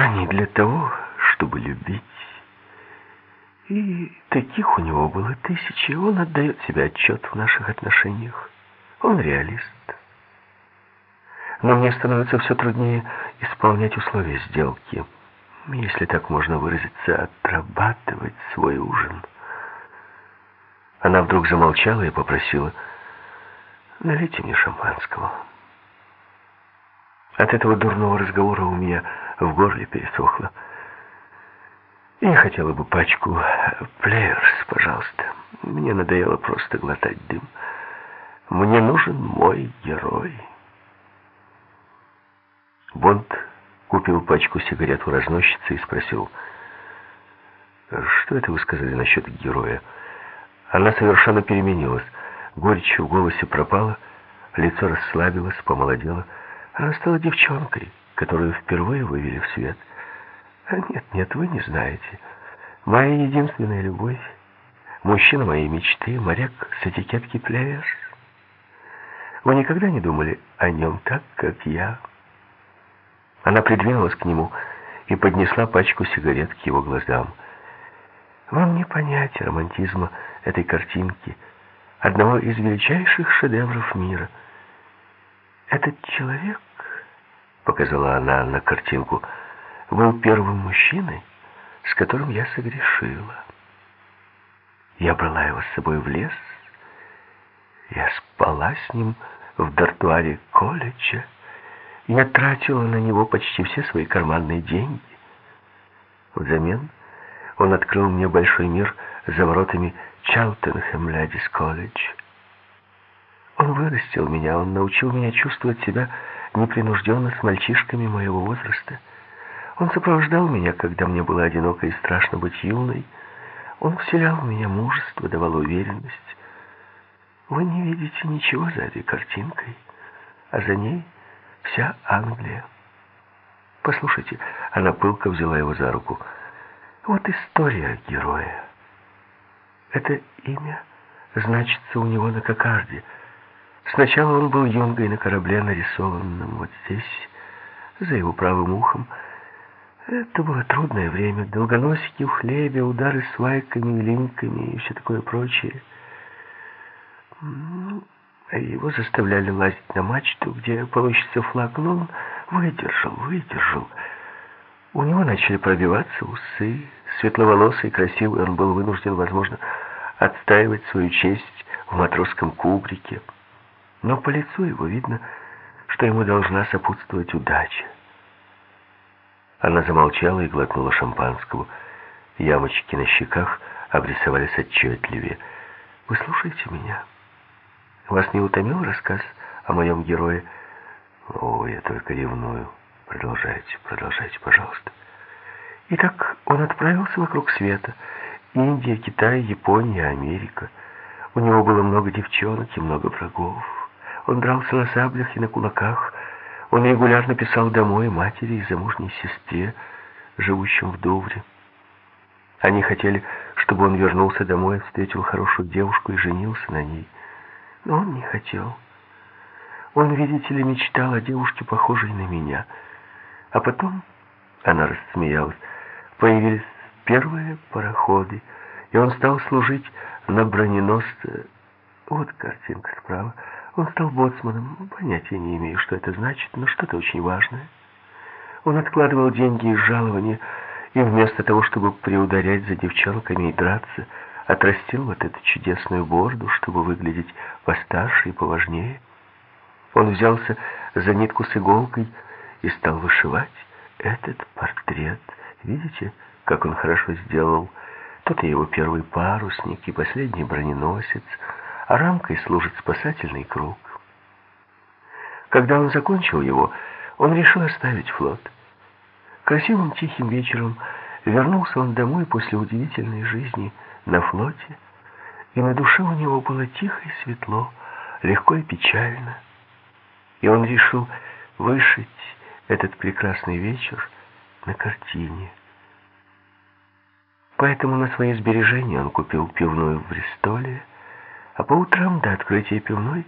а не для того, чтобы любить. И таких у него было тысячи, он отдает себе отчет в наших отношениях. Он реалист. Но мне становится все труднее исполнять условия сделки. Если так можно выразиться, отрабатывать свой ужин. Она вдруг замолчала и попросила, налейте мне шампанского. От этого дурного разговора у меня в горле пересохло. Я хотела бы пачку плеерс, пожалуйста. Мне надоело просто глотать дым. Мне нужен мой герой. Бонд купил пачку сигарет у разносчицы и спросил, «Что это вы сказали насчет героя?» Она совершенно переменилась. Горечь в голосе пропала, лицо расслабилось, помолодело. Она стала девчонкой, которую впервые вывели в свет. А нет, нет, вы не знаете. Моя единственная любовь, мужчина моей мечты, моряк с этикетки пляж. Вы никогда не думали о нем так, как я?» Она придвинулась к нему и поднесла пачку сигарет к его глазам. «Вам не понять романтизма этой картинки, одного из величайших шедевров мира. Этот человек, — показала она на картинку, — был первым мужчиной, с которым я согрешила. Я брала его с собой в лес, я спала с ним в дартуаре колледжа, я тратила на него почти все свои карманные деньги. Взамен он открыл мне большой мир за воротами Чалтенхэм Лядис колледж. Он вырастил меня, он научил меня чувствовать себя непринужденно с мальчишками моего возраста. Он сопровождал меня, когда мне было одиноко и страшно быть юной. Он вселял в меня мужество, давал уверенность. Вы не видите ничего за этой картинкой, а за ней вся Англия. Послушайте, она пылко взяла его за руку. Вот история героя. Это имя значится у него на кокарде. Сначала он был юнгой на корабле, нарисованном вот здесь, за его правым ухом. Это было трудное время. Долгоносики в хлебе, удары свайками и линьками и все такое прочее. Его заставляли лазить на мачту, где получится флаг, но он выдержал, выдержал. У него начали пробиваться усы. Светловолосый, красивый, он был вынужден, возможно, отстаивать свою честь в матросском кубрике. Но по лицу его видно, что ему должна сопутствовать удача. Она замолчала и глотнула шампанского. Ямочки на щеках обрисовались отчетливее. «Вы слушаете меня? Вас не утомил рассказ о моем герое?» «О, я только ревную». Продолжайте, продолжайте, пожалуйста. Итак, он отправился вокруг света. Индия, Китай, Япония, Америка. У него было много девчонок и много врагов. Он дрался на саблях и на кулаках. Он регулярно писал домой матери и замужней сестре, живущим в Дувре. Они хотели, чтобы он вернулся домой, встретил хорошую девушку и женился на ней. Но он не хотел. Он, видите ли, мечтал о девушке, похожей на меня — а потом, она рассмеялась, появились первые пароходы, и он стал служить на броненосце. Вот картинка справа. Он стал боцманом. Понятия не имею, что это значит, но что-то очень важное. Он откладывал деньги из жалования, и вместо того, чтобы приударять за девчонками и драться, отрастил вот эту чудесную бороду, чтобы выглядеть постарше и поважнее. Он взялся за нитку с иголкой, и стал вышивать этот портрет. Видите, как он хорошо сделал? Тут и его первый парусник, и последний броненосец, а рамкой служит спасательный круг. Когда он закончил его, он решил оставить флот. Красивым тихим вечером вернулся он домой после удивительной жизни на флоте, и на душе у него было тихо и светло, легко и печально. И он решил вышить этот прекрасный вечер на картине. Поэтому на свои сбережения он купил пивную в Бристоле, а по утрам до открытия пивной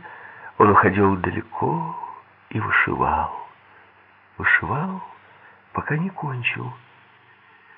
он уходил далеко и вышивал. Вышивал пока не кончил.